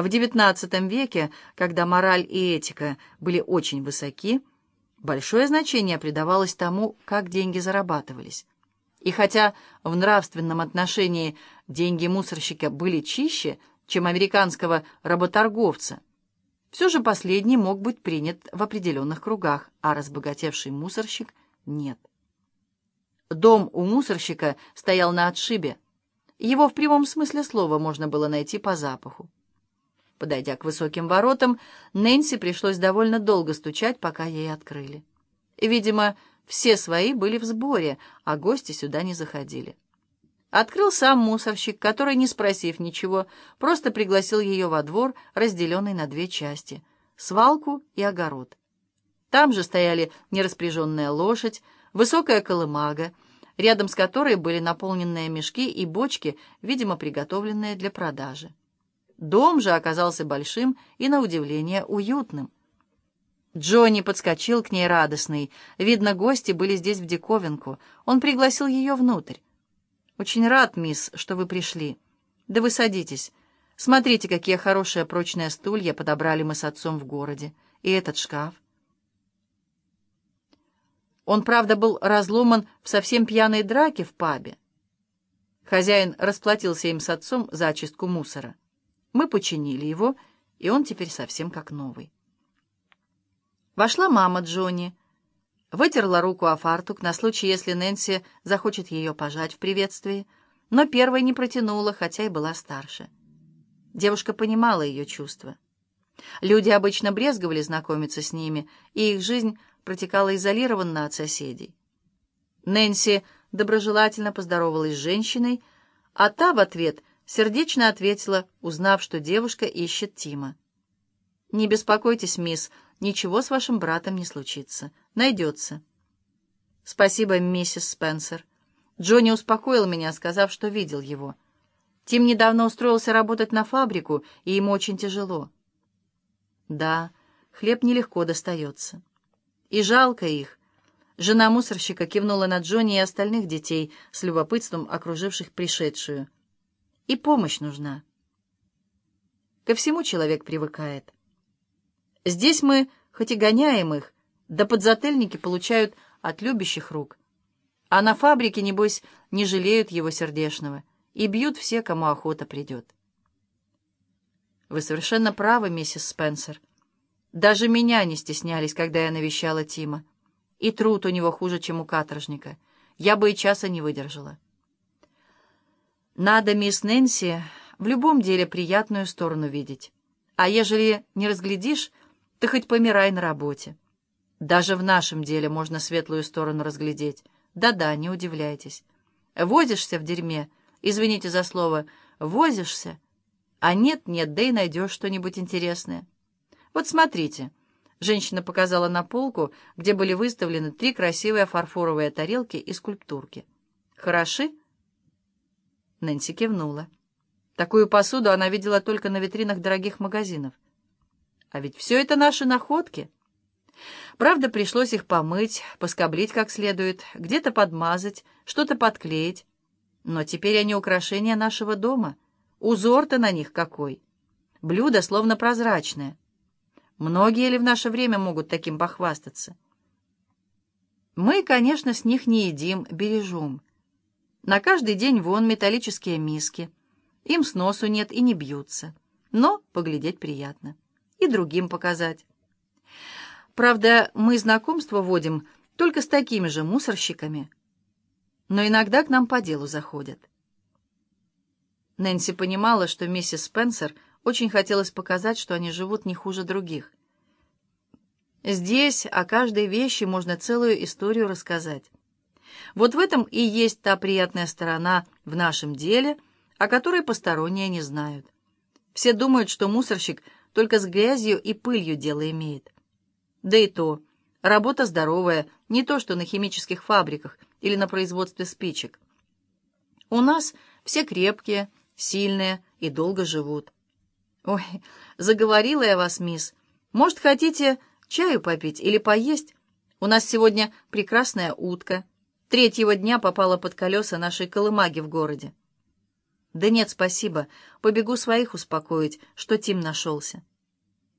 В XIX веке, когда мораль и этика были очень высоки, большое значение придавалось тому, как деньги зарабатывались. И хотя в нравственном отношении деньги мусорщика были чище, чем американского работорговца, все же последний мог быть принят в определенных кругах, а разбогатевший мусорщик — нет. Дом у мусорщика стоял на отшибе. Его в прямом смысле слова можно было найти по запаху. Подойдя к высоким воротам, Нэнси пришлось довольно долго стучать, пока ей открыли. Видимо, все свои были в сборе, а гости сюда не заходили. Открыл сам мусорщик, который, не спросив ничего, просто пригласил ее во двор, разделенный на две части — свалку и огород. Там же стояли нераспряженная лошадь, высокая колымага, рядом с которой были наполненные мешки и бочки, видимо, приготовленные для продажи. Дом же оказался большим и, на удивление, уютным. Джонни подскочил к ней радостный. Видно, гости были здесь в диковинку. Он пригласил ее внутрь. «Очень рад, мисс, что вы пришли. Да вы садитесь. Смотрите, какие хорошие прочные стулья подобрали мы с отцом в городе. И этот шкаф». Он, правда, был разломан в совсем пьяной драке в пабе. Хозяин расплатился им с отцом за очистку мусора. Мы починили его, и он теперь совсем как новый. Вошла мама Джонни, вытерла руку о фартук на случай, если Нэнси захочет ее пожать в приветствии, но первой не протянула, хотя и была старше. Девушка понимала ее чувства. Люди обычно брезговали знакомиться с ними, и их жизнь протекала изолированно от соседей. Нэнси доброжелательно поздоровалась с женщиной, а та в ответ сердечно ответила, узнав, что девушка ищет Тима. «Не беспокойтесь, мисс, ничего с вашим братом не случится. Найдется». «Спасибо, миссис Спенсер. Джонни успокоил меня, сказав, что видел его. Тим недавно устроился работать на фабрику, и ему очень тяжело». «Да, хлеб нелегко достается. И жалко их». Жена мусорщика кивнула на Джонни и остальных детей, с любопытством окруживших пришедшую. И помощь нужна. Ко всему человек привыкает. Здесь мы, хоть и гоняем их, да подзательники получают от любящих рук. А на фабрике, небось, не жалеют его сердешного и бьют все, кому охота придет. Вы совершенно правы, миссис Спенсер. Даже меня не стеснялись, когда я навещала Тима. И труд у него хуже, чем у каторжника. Я бы и часа не выдержала. Надо, мисс Нэнси, в любом деле приятную сторону видеть. А ежели не разглядишь, ты хоть помирай на работе. Даже в нашем деле можно светлую сторону разглядеть. Да-да, не удивляйтесь. Возишься в дерьме, извините за слово, возишься, а нет-нет, да и найдешь что-нибудь интересное. Вот смотрите. Женщина показала на полку, где были выставлены три красивые фарфоровые тарелки и скульптурки. Хороши? Нэнси кивнула. Такую посуду она видела только на витринах дорогих магазинов. А ведь все это наши находки. Правда, пришлось их помыть, поскоблить как следует, где-то подмазать, что-то подклеить. Но теперь они украшения нашего дома. Узор-то на них какой! Блюдо словно прозрачное. Многие ли в наше время могут таким похвастаться? Мы, конечно, с них не едим, бережем. На каждый день вон металлические миски. Им сносу нет и не бьются. Но поглядеть приятно. И другим показать. Правда, мы знакомство водим только с такими же мусорщиками. Но иногда к нам по делу заходят. Нэнси понимала, что миссис Спенсер очень хотелось показать, что они живут не хуже других. Здесь о каждой вещи можно целую историю рассказать. Вот в этом и есть та приятная сторона в нашем деле, о которой посторонние не знают. Все думают, что мусорщик только с грязью и пылью дело имеет. Да и то, работа здоровая, не то что на химических фабриках или на производстве спичек. У нас все крепкие, сильные и долго живут. Ой, заговорила я вас, мисс. Может, хотите чаю попить или поесть? У нас сегодня прекрасная утка — третьего дня попала под колеса нашей колымаги в городе. «Да нет, спасибо. Побегу своих успокоить, что Тим нашелся».